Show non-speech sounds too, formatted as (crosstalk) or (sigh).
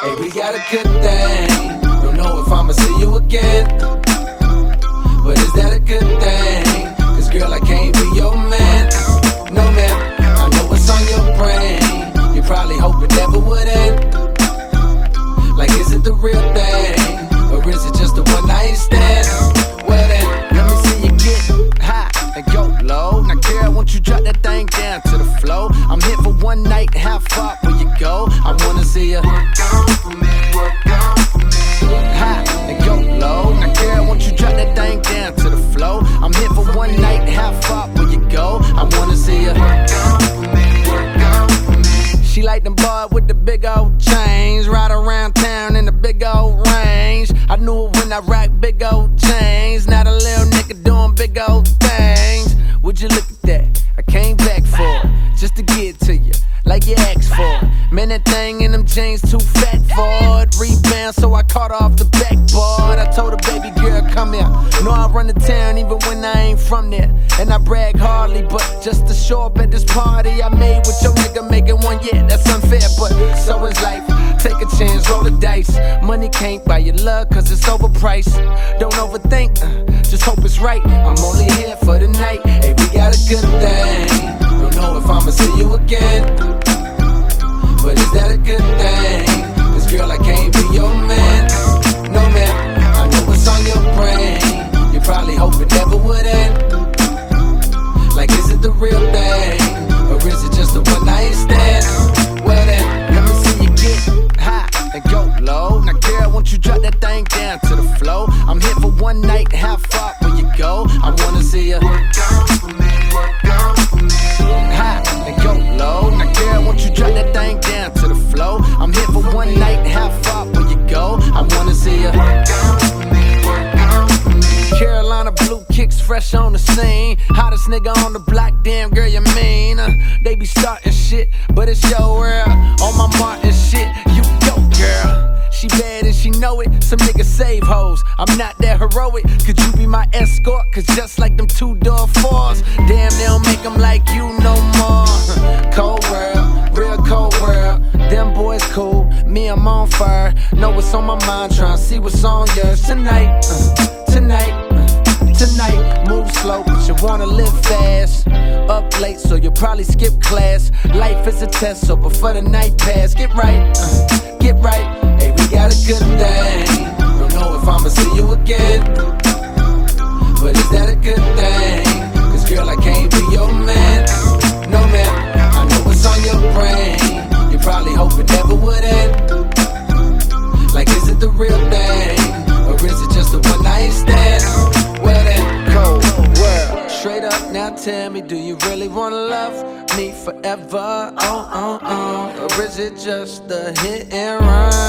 Hey, we got a good thing. Don't know if I'ma see you again. Flow? I'm here for one night, how far will you go? I wanna see you Work out me. Work out me. high and go low. Girl, won't you drop that thing down to the flow? I'm here for one night, how far will you go? I wanna see you. Work out me. Work out me. She like them boy with the big old chains, ride around town in the big old range. I knew it when I rock big old chains. Just to get to you, like you asked for. Man, that thing in them jeans too fat for it. Rebound, so I caught off the backboard. I told her, baby girl, come here. Know I run the town even when I ain't from there. And I brag hardly, but just to show up at this party I made with your nigga making one, yeah, that's unfair, but so is life. Take a chance, roll the dice. Money can't buy your love, cause it's overpriced. Don't overthink, uh, just hope it's right. I'm only here for the night. Hey, we got a good thing. I'ma see you again. But is that a good thing? Cause girl, I can't be your man. No man, I know what's on your brain. You probably hope it never would end. Like, is it the real thing? Or is it just a one night stand? Well then, let me see you get high and go low. Now, girl, won't you drop that thing down to the flow? I'm here for one night, how far will you go? I wanna see you fresh on the scene. Hottest nigga on the block, damn girl, you mean? Uh, they be starting shit, but it's your world. On my Martin shit, you go, girl. She bad and she know it. Some niggas save hoes. I'm not that heroic. Could you be my escort? Cause just like them two door fours, damn, they don't make them like you no more. (laughs) Cold world, real cold world. Them boys cool, me, I'm on fire. Know what's on my mind, tryna see what's on yours tonight. uh, tonight. Tonight, move slow, but you wanna live fast. Up late, so you'll probably skip class. Life is a test, so before the night pass, get right, uh, get right. Hey, we got a good thing. Don't know if I'ma see you again, but is that a good thing? Now tell me, do you really wanna love me forever? Oh, oh, oh. Or is it just a hit and run?